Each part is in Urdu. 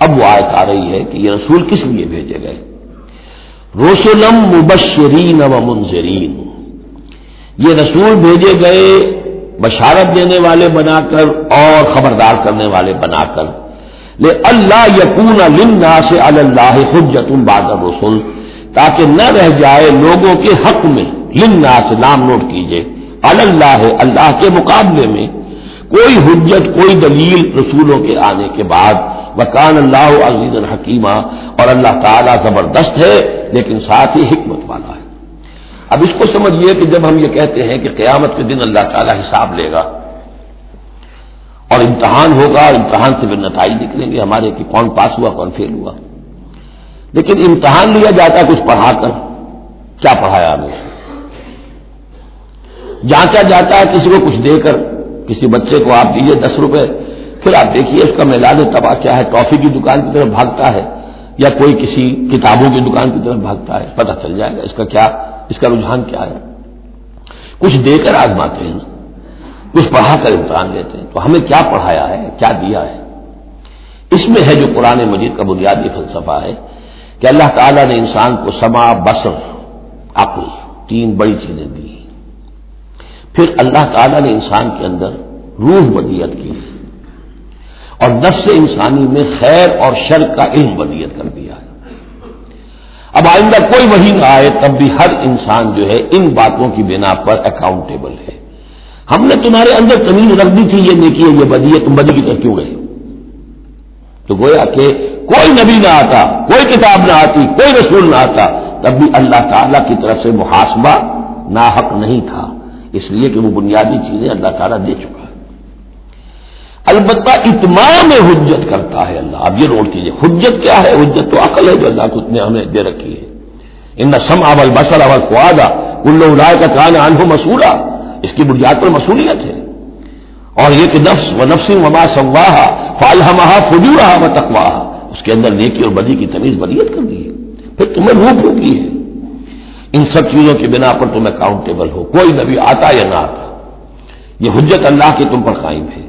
اب وہ آیت آ رہی ہے کہ یہ رسول کس لیے بھیجے گئے؟ رسولم مبشرین و منظرین یہ رسول بھیجے گئے بشارت دینے والے بنا کر اور خبردار کرنے والے بنا کر لے اللہ یقون لنا سے اللہ حجت بعد رسول تاکہ نہ رہ جائے لوگوں کے حق میں لنا سے نام نوٹ کیجیے اللہ اللہ کے مقابلے میں کوئی حجت، کوئی دلیل رسولوں کے آنے کے بعد۔ وکان اللہ عزیز الحکیمہ اور اللہ تعالیٰ زبردست ہے، لیکن ساتھ ہی حکمت والا ہے۔ اب اس کو سمجھیے کہ جب ہم یہ کہتے ہیں کہ قیامت کے دن اللہ تعالیٰ حساب لے گا، اور امتحان ہوگا اور امتحان سے پھر نتائج نکلیں گے، ہمارے کہ کون پاس ہوا، کون فیل ہوا۔ لیکن امتحان لیا جاتا ہے کچھ پڑھا کر، کیا پڑھایا ہمیں جانچا جاتا ہے، کسی کو کچھ دے کر، کسی بچے کو آپ دیجیے دس روپے پھر آپ دیکھیے اس کا میلان تباہ کیا ہے؟ ٹافی کی دکان کی طرف بھاگتا ہے یا کوئی کسی کتابوں کی دکان کی طرف بھاگتا ہے؟ پتہ چل جائے گا اس کا کیا، اس کا رجحان کیا ہے۔ کچھ دے کر آزماتے ہیں، کچھ پڑھا کر امتحان لیتے ہیں۔ تو ہمیں کیا پڑھایا ہے؟ کیا دیا ہے؟ اس میں ہے جو قرآن مجید کا بنیادی فلسفہ ہے کہ اللہ تعالیٰ نے انسان کو سما بسر عقل تین بڑی چیزیں دی۔ پھر اللہ تعالیٰ نے انسان کے اندر روح بدیت کی۔ اور نفس انسانی میں خیر اور شر کا علم بدیت کر دیا ہے۔ اب آئندہ کوئی وہی نہ آئے تب بھی ہر انسان جو ہے ان باتوں کی بنا پر اکاؤنٹیبل ہے۔ ہم نے تمہارے اندر تمیز رکھ دی تھی، یہ نیکی ہے یہ بدی ہے تم بدی کی طرف کیوں گئے؟ تو گویا کہ کوئی نبی نہ آتا، کوئی کتاب نہ آتی، کوئی رسول نہ آتا، تب بھی اللہ تعالی کی طرف سے محاسبہ ناحق نہیں تھا۔ اس لیے کہ وہ بنیادی چیزیں اللہ تعالیٰ دے چکا۔ البتہ اتمام حجت کرتا ہے اللہ۔ اب یہ روڈ کیجیے حجت کیا ہے؟ حجت تو عقل ہے جو اللہ کو نے ہمیں دے رکھی ہے۔ ان سم اول بسر اول خوادا کلو رائے کا کان آنکھوں مسورا اس کی بنیاد پر مصولیت ہے۔ اور یہ کہ نفس و نفسی وما سواہ فالحمہ فجورہ و تقواہ اس کے اندر نیکی اور بدی کی تمیز بدیت کر دی ہے۔ پھر تمہیں روح پھوکی ہے۔ ان سب چیزوں کی بنا پر تم اکاؤنٹیبل ہو۔ کوئی نبی آتا یا نہ آتا۔ یہ حجت اللہ کی تم پر قائم ہے۔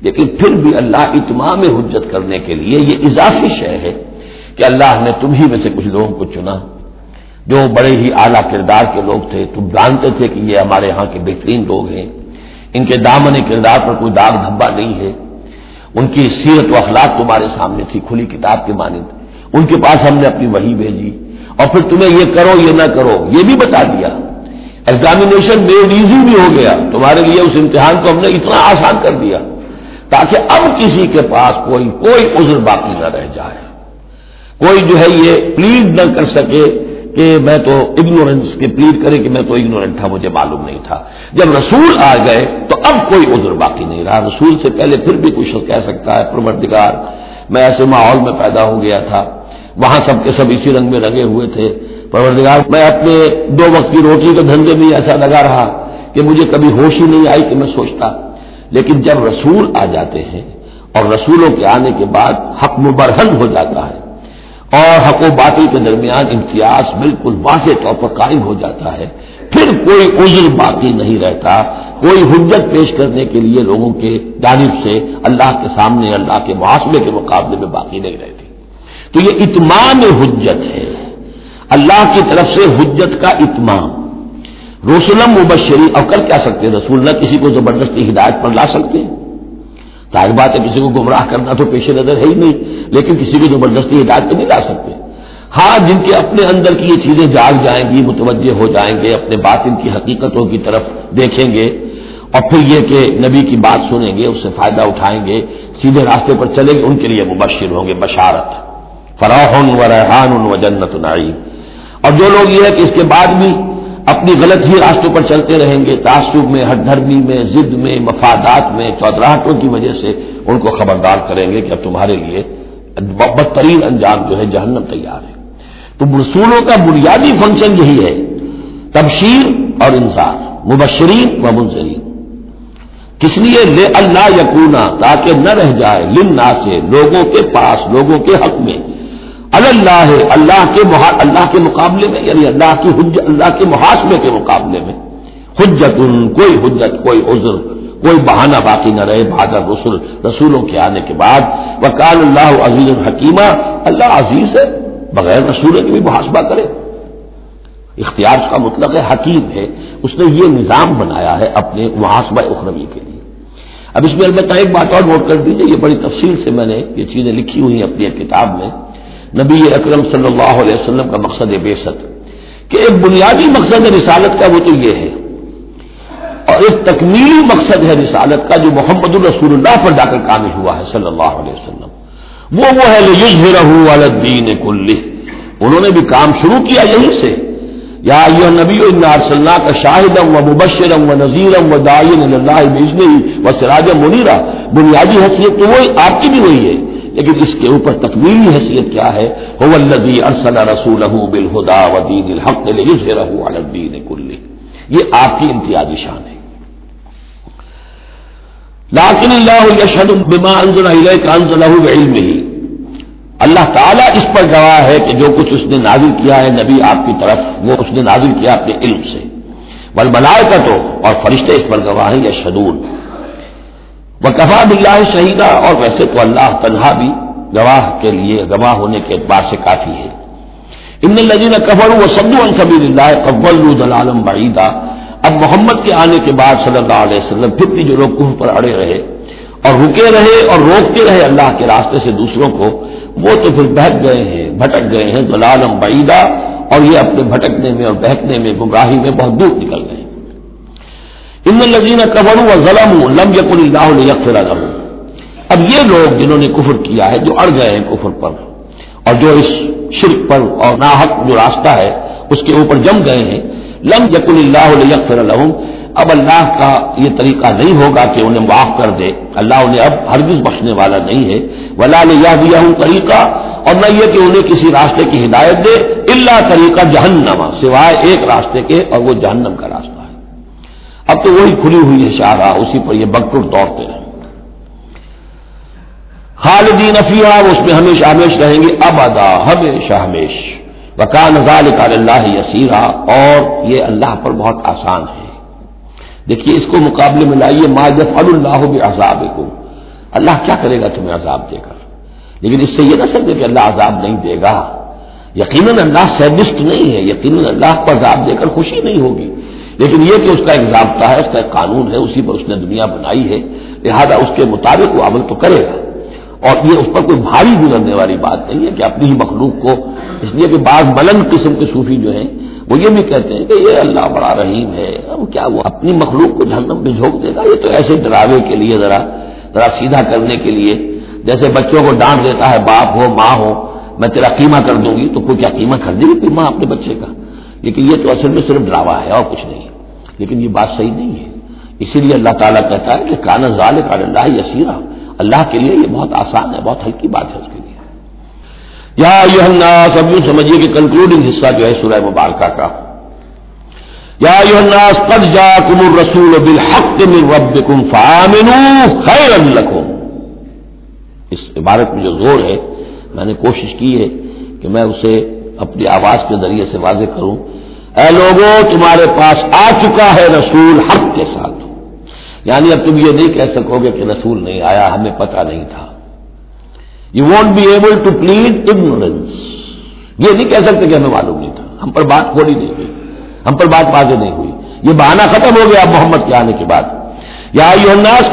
لیکن پھر بھی اللہ اتمام حجت کرنے کے لیے یہ اضافی شے ہے کہ اللہ نے تم ہی میں سے کچھ لوگوں کو چنا۔ جو بڑے ہی اعلیٰ کردار کے لوگ تھے، تم جانتے تھے کہ یہ ہمارے ہاں کے بہترین لوگ ہیں۔ ان کے دامن کردار پر کوئی داغ دھبا نہیں ہے۔ ان کی سیرت و اخلاق تمہارے سامنے تھی، کھلی کتاب کے مانند۔ ان کے پاس ہم نے اپنی وہی بھیجی۔ اور پھر تمہیں یہ کرو، یہ نہ کرو، یہ بھی بتا دیا۔ ایگزامینیشن میڈ ایزی بھی ہو گیا۔ تمہارے لیے اس امتحان کو ہم نے اتنا آسان کر دیا۔ تاکہ اب کسی کے پاس کوئی کوئی عذر باقی نہ رہ جائے۔ کوئی جو ہے یہ پلیڈ نہ کر سکے کہ میں تو اگنورینس کے پلیڈ کرے کہ میں تو اگنورینٹ تھا، مجھے معلوم نہیں تھا۔ جب رسول آ گئے تو اب کوئی عذر باقی نہیں رہا۔ رسول سے پہلے پھر بھی کچھ کہہ سکتا ہے، پروردگار، میں ایسے ماحول میں پیدا ہو گیا تھا، وہاں سب کے سب اسی رنگ میں لگے ہوئے تھے۔ پروردگار، میں اپنے دو وقت کی روٹی کے دھندے میں ایسا لگا رہا کہ مجھے کبھی ہوش ہی نہیں آئی کہ میں سوچتا لیکن جب رسول آ جاتے ہیں اور رسولوں کے آنے کے بعد حق مبرہن ہو جاتا ہے اور حق و باطل کے درمیان امتیاز بالکل واضح طور پر قائم ہو جاتا ہے، پھر کوئی عذر باقی نہیں رہتا، کوئی حجت پیش کرنے کے لیے لوگوں کے جانب سے اللہ کے سامنے، اللہ کے محاسبے کے مقابلے میں باقی نہیں رہتی۔ تو یہ اتمام حجت ہے۔ اللہ کی طرف سے حجت کا اتمام۔ رسولم مبشری اور کر کیا سکتے رسول نہ کسی کو زبردستی ہدایت پر لا سکتے ہیں؟ ظاہر بات ہے، کسی کو گمراہ کرنا تو پیش نظر ہے ہی نہیں، لیکن کسی کو زبردستی ہدایت تو نہیں لا سکتے۔ ہاں جن کے اپنے اندر کی یہ چیزیں جاگ جائیں گی، متوجہ ہو جائیں گے، اپنے باطن کی حقیقتوں کی طرف دیکھیں گے، اور پھر یہ کہ نبی کی بات سنیں گے، اس سے فائدہ اٹھائیں گے، سیدھے راستے پر چلیں گے، ان کے لیے مبشر ہوں گے، بشارت۔ فراہن و ریحان و جنت نعیم۔ اور جو لوگ یہ ہے کہ اس کے بعد بھی اپنی غلط ہی راستوں پر چلتے رہیں گے، تعصب میں ہر دھرمی میں، ضد میں، مفادات میں، چودراہٹوں کی وجہ سے ان کو خبردار کریں گے کہ اب تمہارے لیے بدترین انجام جو ہے جہنم تیار ہے۔ تو رسولوں کا بنیادی فنکشن یہی ہے، تبشیر اور انصار، مبشرین و منظرین کس لیے؟ لے اللہ یقونا تاکہ نہ رہ جائے لن سے لوگوں کے پاس، لوگوں کے حق میں۔ اللہ اللہ کے اللہ کے مقابلے میں یعنی اللہ کی حج، اللہ کے محاسبے کے مقابلے میں۔ حجت کوئی حجت، کوئی عذر، کوئی بہانہ باقی نہ رہے۔ بہادر رسول رسولوں کے آنے کے بعد۔ وکال اللہ عزیز الحکیمہ، اللہ عزیز ہے، بغیر رسول کے بھی محاسبہ کرے۔ اختیار کا مطلب ہے، حکیم ہے۔ اس نے یہ نظام بنایا ہے اپنے محاسبہ اخروی کے لیے۔ اب اس میں البتہ ایک بات اور نوٹ کر دیجیے یہ بڑی تفصیل سے میں نے یہ چیزیں لکھی ہوئی ہیں اپنی ایک کتاب میں۔ نبی اکرم صلی اللہ علیہ وسلم کا مقصد بے ست کہ ایک بنیادی مقصد رسالت کا وہ تو یہ ہے اور ایک تکمیلی مقصد ہے رسالت کا جو محمد الرسول اللہ پر جا کر کامل ہوا ہے صلی اللہ علیہ وسلم۔ وہ وہ ہے الدین کل انہوں نے بھی کام شروع کیا یہیں سے۔ یا یہ نبی اللہ کا شاہدم و مبشرم و نذیرم و دائن اللہ بجنی و سراج منیرا بنیادی حیثیت تو وہی آپ کی بھی وہی ہے۔ لیکن اس کے اوپر تکمیلی حیثیت کیا ہے؟ هو ارسل رسول بالہدا ودین الحق الدین کل یہ آپ کی امتیازی شان ہے۔ لاکن اللہ یشہد بما انزل الیک انزلہ بعلم اللہ تعالیٰ اس پر گواہ ہے کہ جو کچھ اس نے نازل کیا ہے نبی آپ کی طرف، وہ اس نے نازل کیا اپنے علم سے۔ بل بلائے کا تو اور فرشتے اس پر گواہ ہیں یا شدون وہ کفا بلّہ شہیدہ اور ویسے تو اللہ تنہا بھی گواہ کے لیے، گواہ ہونے کے اعتبار سے کافی ہے۔ ان الجین کفر و سبو سبیل اللہ قبل دلالم بعیدہ اب محمد کے آنے کے بعد صلی اللہ علیہ وسلم پھر بھی جو لوگ کف پر اڑے رہے اور رکے رہے اور روکتے رہے اللہ کے راستے سے دوسروں کو، وہ تو پھر بہک گئے ہیں، بھٹک گئے ہیں دلالم بعیدہ اور یہ اپنے بھٹکنے میں اور بہکنے میں، گمراہی میں بہت دور نکل گئے۔ ان الزین قبر و ظلم لم یق اللہ یکفر اب یہ لوگ جنہوں نے کفر کیا ہے، جو اڑ گئے ہیں کفر پر، اور جو اس شرک پر اور ناحق جو راستہ ہے، اس کے اوپر جم گئے ہیں، لم یق اللہ یکفر الحم اب اللہ کا یہ طریقہ نہیں ہوگا کہ انہیں معاف کر دے۔ اللہ انہیں اب ہرگز بخشنے والا نہیں ہے۔ ولا لیا دیا ہوں طریقہ اور نہ یہ کہ انہیں کسی راستے کی ہدایت دے اللہ طریقہ جہنما سوائے ایک راستے کے اور وہ جہنم کا راستہ۔ اب تو وہی کھلی ہوئی ہے شاہ اسی پر یہ بکٹر دوڑتے رہیں خالدین افیہ اس میں ہمیشہ ہمیش رہیں گے۔ اب ادا ہمیشہ۔ ہمیش وکان ذالک اللہ یسیرا، اور یہ اللہ پر بہت آسان ہے۔ دیکھیے، اس کو مقابلے میں لائیے، ما فل اللہ عذاب کو اللہ کیا کرے گا تمہیں عذاب دے کر؟ لیکن اس سے یہ نہ سمجھے کہ اللہ عذاب نہیں دے گا۔ یقیناً اللہ سیبسٹ نہیں ہے، یقیناً اللہ کو عذاب دے کر خوشی نہیں ہوگی۔ لیکن یہ کہ اس کا ایک ضابطہ ہے، اس کا ایک قانون ہے، اسی پر اس نے دنیا بنائی ہے، لہذا اس کے مطابق وہ عمل تو کرے گا۔ اور یہ اس پر کوئی بھاری گزرنے والی بات نہیں ہے کہ اپنی ہی مخلوق کو، اس لیے کہ بعض بلند قسم کے صوفی جو ہیں، وہ یہ بھی کہتے ہیں کہ یہ اللہ بڑا رحیم ہے۔ اب کیا وہ اپنی مخلوق کو جہنم پہ جھونک دے گا؟ یہ تو ایسے ڈراوے کے لیے ذرا ذرا سیدھا کرنے کے لیے۔ جیسے بچوں کو ڈانٹ دیتا ہے، باپ ہو، ماں ہو، میں تیرا قیمہ کر دوں گی، تو کوئی کیا قیمہ کر دے گی؟ کوئی ماں اپنے بچے کا۔ لیکن یہ تو اصل میں صرف ڈراوا ہے اور کچھ نہیں۔ لیکن یہ بات صحیح نہیں ہے۔ اسی لیے اللہ تعالیٰ کہتا ہے کہ کانا ظال کا اللہ یسیرہ اللہ کے لیے یہ بہت آسان ہے، بہت ہلکی بات ہے اس کے لیے۔ یا یہ الناس، اب یوں سمجھیے کہ کنکلوڈنگ حصہ جو ہے سورہ مبارکہ کا۔ یا یہ الناس، قد جاکم الرسول بالحق من ربکم فآمنوا خیر لکم۔ اس عبارت میں جو زور ہے، میں نے کوشش کی ہے کہ میں اسے اپنی آواز کے ذریعے سے واضح کروں۔ اے لوگوں تمہارے پاس آ چکا ہے رسول، حق کے ساتھ۔ یعنی اب تم یہ نہیں کہہ سکو گے کہ رسول نہیں آیا، ہمیں پتا نہیں تھا۔ You want be able to plead ignorance یہ نہیں کہہ سکتے کہ ہمیں معلوم نہیں تھا۔ ہم پر بات کھولی نہیں ہوئی۔ ہم پر بات واضح نہیں ہوئی۔ یہ بہانہ ختم ہو گیا محمد کے آنے کے بعد۔ یا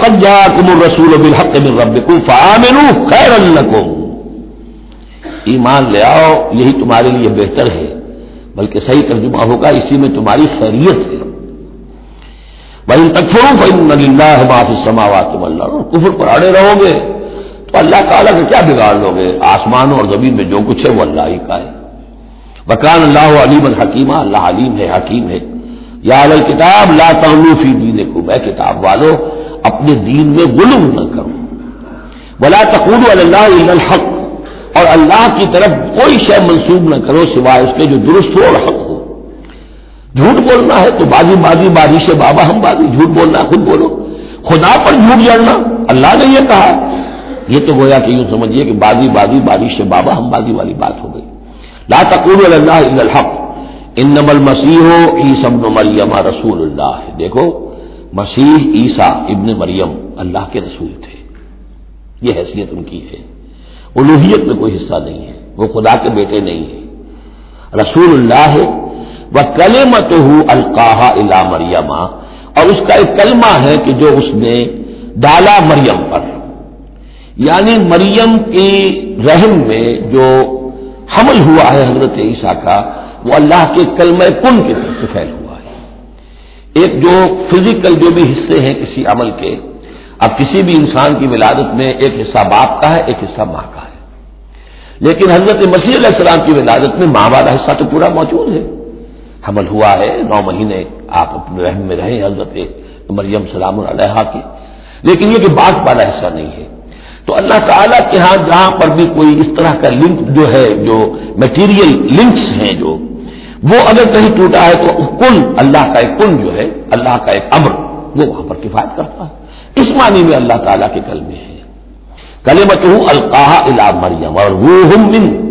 قد جاءكم الرسول بالحق من ربكم فآمنوا خيرا لكم ایمان لے آؤ، یہی تمہارے لیے بہتر ہے۔ بلکہ صحیح ترجمہ ہوگا، اسی میں تمہاری خیریت ہے۔ بھائی تکفروں اللہ معافی سماوات اللہ کفر پر اڑے رہو گے، تو اللہ تعالیٰ کا کیا بگاڑ لو گے؟ آسمانوں اور زمین میں جو کچھ ہے، وہ اللہ ہی کا ہے۔ بکان اللہ علیم الحکیمہ اللہ علیم ہے، حکیم ہے۔ یا کتاب لا تعلوفی دین کو میں کتاب والو، اپنے دین میں غلوم نہ کرو۔ بلا تقول اللہ الحق۔ اور اللہ کی طرف کوئی شے منسوب نہ کرو سوائے اس کے جو درست ہو اور حق ہو۔ جھوٹ بولنا ہے تو بازی بازی بازی سے بابا ہم بازی، جھوٹ بولنا خود بولو۔ خدا پر جھوٹ جڑنا اللہ نے یہ کہا۔ یہ تو گویا کہ یوں سمجھیے کہ بازی بازی بارش سے بابا ہم بازی والی بات ہو گئی۔ لا تقول اللہ الحق ان نمل مسیح ہو مریم رسول اللہ۔ دیکھو، مسیح عیسیٰ ابن مریم اللہ کے رسول تھے۔ یہ حیثیت ان کی ہے۔ الوحیت میں کوئی حصہ نہیں ہے، وہ خدا کے بیٹے نہیں ہیں۔ رسول اللہ ہے وہ کلے مت ہوں القاح الا مریم۔ اور اس کا ایک کلمہ ہے کہ جو اس نے ڈالا مریم پر۔ یعنی مریم کی رحم میں جو حمل ہوا ہے حضرت عیسیٰ کا، وہ اللہ کے کلمہ کن کے طرف سے پھیل ہوا ہے۔ ایک جو فزیکل جو بھی حصے ہیں کسی عمل کے اب کسی بھی انسان کی ولادت میں ایک حصہ باپ کا ہے، ایک حصہ ماں کا ہے۔ لیکن حضرت مسیح علیہ السلام کی ولادت میں ماں والا حصہ تو پورا موجود ہے۔ حمل ہوا ہے، نو مہینے آپ اپنے رحم میں رہیں حضرت مریم سلام علیہ کی لیکن یہ کہ باپ والا حصہ نہیں ہے۔ تو اللہ تعالیٰ کے ہاں جہاں پر بھی کوئی اس طرح کا لنک جو ہے، جو میٹیریل لنکس ہیں جو، وہ اگر کہیں ٹوٹا ہے تو کل اللہ کا ایک کن جو ہے، اللہ کا ایک امر، وہ وہاں پر کفایت کرتا ہے۔ اس معنی میں اللہ تعالیٰ کے کل میں ہے کلمت ہوں القاح الا مریم اور روح من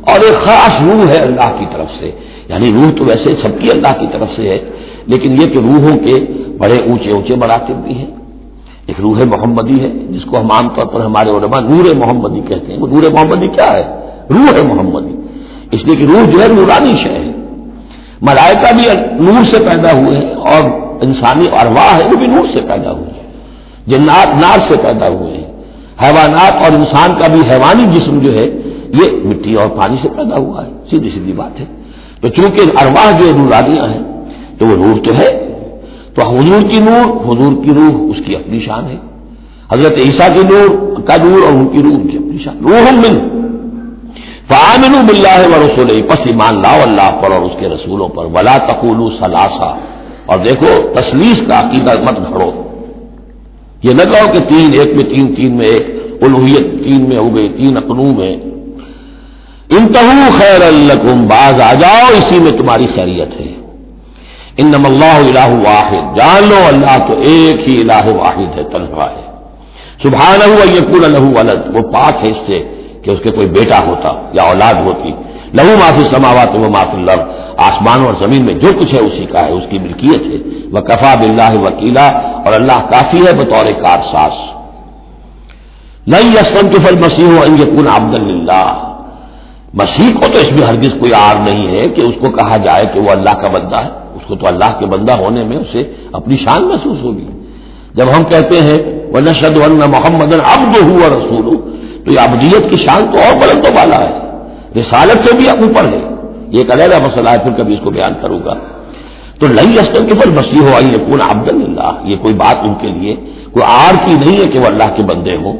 اور ایک خاص روح ہے اللہ کی طرف سے۔ یعنی روح تو ویسے سب کی اللہ کی طرف سے ہے، لیکن یہ کہ روحوں کے بڑے اونچے اونچے مراتب بھی ہیں۔ ایک روح محمدی ہے، جس کو ہم عام طور پر ہمارے علماء نور محمدی کہتے ہیں۔ وہ نور محمدی کیا ہے؟ روح محمدی۔ اس لیے کہ روح جو ہے نورانی شہ ہے۔ ملائکہ بھی نور سے پیدا ہوئے ہیں اور انسانی ارواح ہے وہ بھی نور سے پیدا ہوئے ہیں۔ جنات نار سے پیدا ہوئے ہیں۔ حیوانات اور انسان کا بھی حیوانی جسم جو ہے، یہ مٹی اور پانی سے پیدا ہوا ہے۔ سیدھی سیدھی بات ہے۔ تو چونکہ ارواح جو نورانیاں ہیں، تو وہ نور تو ہے۔ تو حضور کی نور، حضور کی روح، اس کی اپنی شان ہے۔ حضرت عیسیٰ کی نور کا نور اور ان کی روح کی اپنی شان۔ روح من۔ فامن بلّہ و رسول پس ایمان لاؤ اللہ پر اور اس کے رسولوں پر۔ ولا تقول سلاسا اور دیکھو، تسلیس کا عقیدہ مت گھڑو۔ یہ نہ کہو کہ تین، ایک میں تین تین میں ایک الوحیت تین میں ہو گئی، تین اقنو میں۔ انتہو خیر الکم باز آ جاؤ، اسی میں تمہاری خیریت ہے۔ ان اللہ الہ واحد۔ جان لو، اللہ تو ایک ہی الہ واحد ہے، تنہا ہے۔ سبحان یقون لہو ولد۔ وہ پاک ہے اس سے کہ اس کے کوئی بیٹا ہوتا یا اولاد ہوتی۔ لہو معافی سماوات و معاف اللہ آسمان اور زمین میں جو کچھ ہے، اسی کا ہے، اس کی ملکیت ہے۔ وہ کفا بلّہ وکیلا۔ اور اللہ کافی ہے بطور کار ساس نہیں یسم کے فل مسیح یقون عبد اللہ مسیح کو تو اس میں ہرگز کوئی آر نہیں ہے کہ اس کو کہا جائے کہ وہ اللہ کا بندہ ہے۔ اس کو تو اللہ کے بندہ ہونے میں اسے اپنی شان محسوس ہوگی۔ جب ہم کہتے ہیں وہ نشد محمد اب جو ہوا رسول تو یہ ابدیت کی شان تو اور بلند و بالا ہے۔ رسالت سے بھی اوپر ہے۔ یہ ایک علیحدہ مسئلہ ہے، پھر کبھی اس کو بیان کروں گا۔ تو لئی استر کے پھر مسیح ہو آئی پورا عبد اللہ یہ کوئی بات ان کے لیے، کوئی آر کی نہیں ہے کہ وہ اللہ کے بندے ہوں۔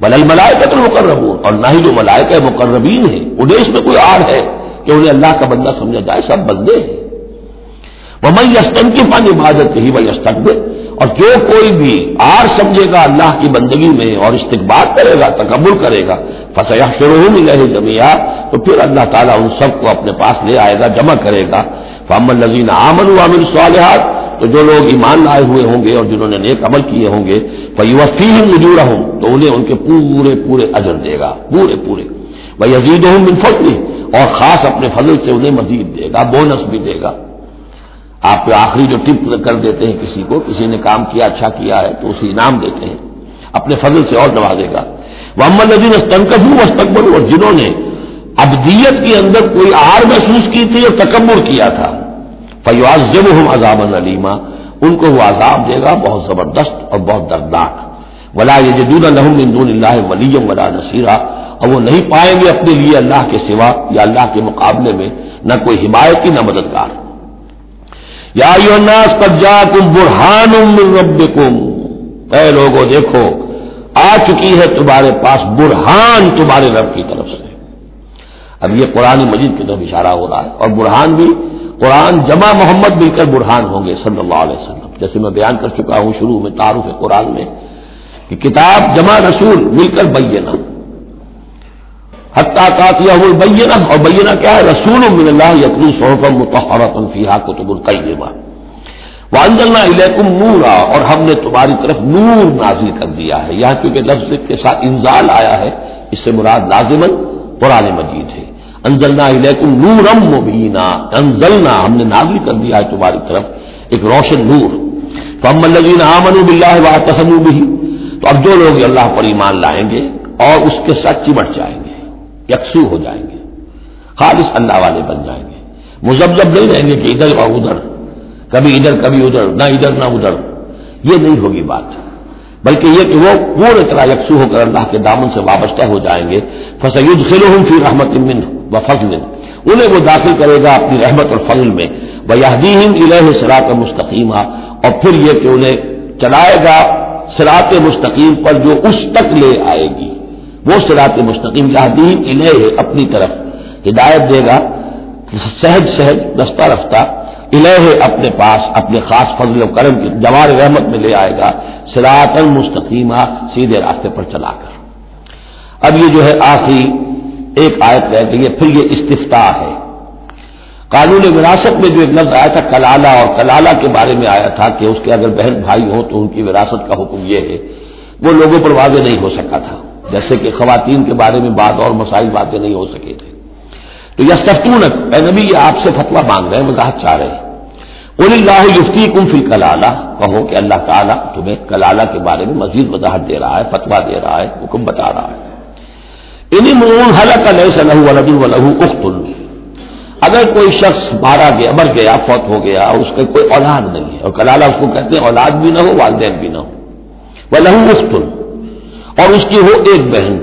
بل الملائے کا تو مقرر اور نہ ہی جو ملائکہ مقربین ہے انہیں اس میں کوئی آر ہے کہ انہیں اللہ کا بندہ سمجھا جائے، سب بندے ہیں۔ وہ میں یستن کی پانی عبادت ہی وہ یستک اور جو کوئی بھی آر سمجھے گا اللہ کی بندگی میں اور استقبال کرے گا، تکبر کرے گا فصیح شروع میں رہے جمیا تو پھر اللہ تعالیٰ ان سب کو اپنے پاس لے آئے گا، جمع کرے گا۔ فامن نذین عامن عامر صالحات تو جو لوگ ایمان لائے ہوئے ہوں گے اور جنہوں نے نیک عمل کیے ہوں گے فیوفی مجور ہوں تو انہیں ان کے پورے پورے اجر دے گا، پورے پورے۔ وہ یزید ہوں من اور خاص اپنے فضل سے انہیں مزید دے گا، بونس بھی دے گا۔ آپ پہ آخری جو ٹپ کر دیتے ہیں کسی کو، کسی نے کام کیا اچھا کیا ہے، تو اسے انعام دیتے ہیں۔ اپنے فضل سے اور نوازے گا۔ وہ امن ندین استنکف ہوں استقبل اور جنہوں نے ابدیت کے اندر کوئی آر محسوس کی تھی اور تکبر کیا تھا۔ فیواز جب ہم عذاب علیما ان کو وہ عذاب دے گا بہت زبردست اور بہت دردناک۔ ولا یہ جدود الحم اللہ ولیم ولا نصیرہ اور وہ نہیں پائیں گے اپنے لیے اللہ کے سوا یا اللہ کے مقابلے میں نہ کوئی حمایتی نہ مددگار۔ یا الناس قد جاءكم برهان من ربكم اے لوگوں دیکھو، آ چکی ہے تمہارے پاس برہان تمہارے رب کی طرف سے۔ اب یہ قرآن مجید کی طرف اشارہ ہو رہا ہے اور برہان بھی قرآن جمع محمد مل کر برہان ہوں گے صلی اللہ علیہ وسلم۔ جیسے میں بیان کر چکا ہوں شروع میں تعارف قرآن میں کہ کتاب جمع رسول مل کر بینا حتیٰ کاتیا البینہ۔ اور بینہ کیا ہے؟ رسول من اللہ یقین صحف متحرت فیحا کتب القیمہ۔ وانزلنا الیکم نورا۔ اور ہم نے تمہاری طرف نور نازل کر دیا ہے۔ یہاں کیونکہ لفظ کے ساتھ انزال آیا ہے، اس سے مراد لازمن قرآن مجید ہے۔ انزلنا الیکم نورم مبینہ انزلنا، ہم نے نازل کر دیا ہے تمہاری طرف، ایک روشن نور۔ فم الزین آمن بلّہ و تسم بھی تو اب جو لوگ اللہ پر ایمان لائیں گے اور اس کے ساتھ چمٹ جائیں گے، یکسو ہو جائیں گے، خالص اللہ والے بن جائیں گے۔ مزبزب نہیں رہیں گے کہ ادھر اور ادھر، کبھی ادھر کبھی ادھر، نہ ادھر نہ ادھر۔ یہ نہیں ہوگی بات۔ بلکہ یہ کہ وہ پورے طرح یکسو ہو کر اللہ کے دامن سے وابستہ ہو جائیں گے۔ فسعود خلو فی رحمت من و فضل انہیں وہ داخل کرے گا اپنی رحمت اور فضل میں۔ وہ الہ سراط مستقیمہ اور پھر یہ کہ انہیں چلائے گا سراط مستقیم پر جو اس تک لے آئے گی۔ وہ سراط مستقیم یادین الہ اپنی طرف ہدایت دے گا۔ سہج سہج، رستہ رفتہ۔ الہ اپنے پاس، اپنے خاص فضل و کرم کی جوار رحمت میں لے آئے گا سراط المستقیمہ سیدھے راستے پر چلا کر۔ اب یہ جو ہے آخری ایک آیت رہ گئی ہے، پھر یہ استفتا ہے۔ قانون وراثت میں جو ایک لفظ آیا تھا، کلالہ، اور کلالہ کے بارے میں آیا تھا کہ اس کے اگر بہن بھائی ہوں تو ان کی وراثت کا حکم یہ ہے، وہ لوگوں پر واضح نہیں ہو سکا تھا۔ جیسے کہ خواتین کے بارے میں بات اور مسائل باتیں نہیں ہو سکے تھے۔ تو یہ اے نبی، یہ آپ سے فتوا مانگ رہے ہیں وضاحت چاہ رہے ہیں۔ اللہ یفتی کم فی کلالہ کہو کہ اللہ تعالیٰ تمہیں کلالہ کے بارے میں مزید وضاحت دے رہا ہے فتوا دے رہا ہے، حکم بتا رہا ہے۔ انہیں مون حلق علیہ صلی ولد الح اخت اگر کوئی شخص مارا گیا، مر گیا، فوت ہو گیا، اور اس کا کوئی اولاد نہیں ہے، اور کلالہ اس کو کہتے ہیں اولاد بھی نہ ہو، والدین بھی نہ ہو وہ لہو اخت اور اس کی ہو ایک بہن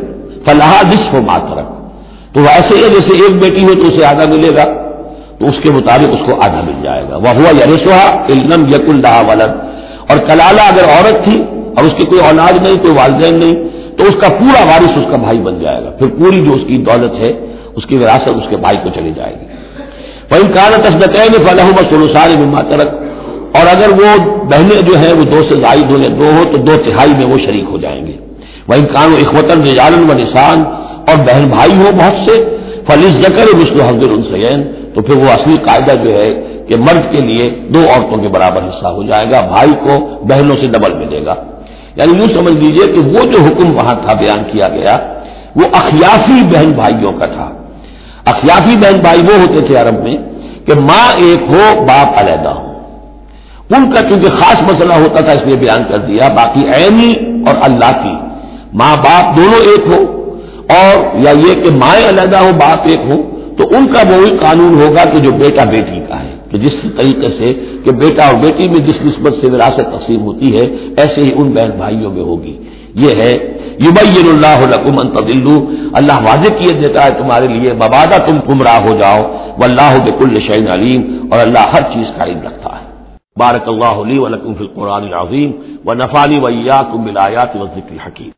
فلاح جس ہو ماترک تو ایسے ہی جیسے ایک بیٹی ہو تو اسے آدھا ملے گا، تو اس کے مطابق اس کو آدھا مل جائے گا۔ وہ ہوا یریشوا علم یق اللہ ولد۔ اور کلالہ اگر عورت تھی اور اس کی کوئی اولاد نہیں، کوئی والدین نہیں، تو اس کا پورا وارث اس کا بھائی بن جائے گا۔ پھر پوری جو اس کی دولت ہے، اس کی وراثت اس کے بھائی کو چلی جائے گی۔ وہی کان تصدقین فلاح سلوسار میں ماترک اور اگر وہ بہنیں جو ہیں، وہ دو سے زائد ہو یا دو ہو تو دو تہائی میں وہ شریک ہو جائیں گے۔ وہی کان و اخوتن رجالن و نسان اور بہن بھائی ہو بہت سے فلیس زکر مسلم حضر السین تو پھر وہ اصلی قاعدہ جو ہے کہ مرد کے لیے دو عورتوں کے برابر حصہ ہو جائے گا، بھائی کو بہنوں سے ڈبل ملے گا۔ یعنی یوں سمجھ لیجیے کہ وہ جو حکم وہاں تھا بیان کیا گیا، وہ اخیافی بہن بھائیوں کا تھا۔ اخیافی بہن بھائی وہ ہوتے تھے عرب میں کہ ماں ایک ہو، باپ علیحدہ ہو۔ ان کا چونکہ خاص مسئلہ ہوتا تھا، اس لیے بیان کر دیا، باقی عینی اور اللہ کی۔ ماں باپ دونوں ایک ہو۔ اور یا یہ کہ مائیں علیحدہ ہو، باپ ایک ہو، تو ان کا وہی قانون ہوگا کہ جو بیٹا بیٹی کا ہے۔ کہ جس طریقے سے کہ بیٹا اور بیٹی میں جس نسبت سے وراثت تقسیم ہوتی ہے، ایسے ہی ان بہن بھائیوں میں ہوگی۔ یہ ہے، یبین اللہ لکم ان تدلو اللہ واضح کیے دیتا ہے تمہارے لیے مبادہ تم گمراہ ہو جاؤ۔ و اللہ بکل شعین علیم۔ اور اللہ ہر چیز کا علم رکھتا ہے۔ بارک اللہ علی ولکم فی القرآن العظیم۔ و نفالی ویا کم و ذکر حکیم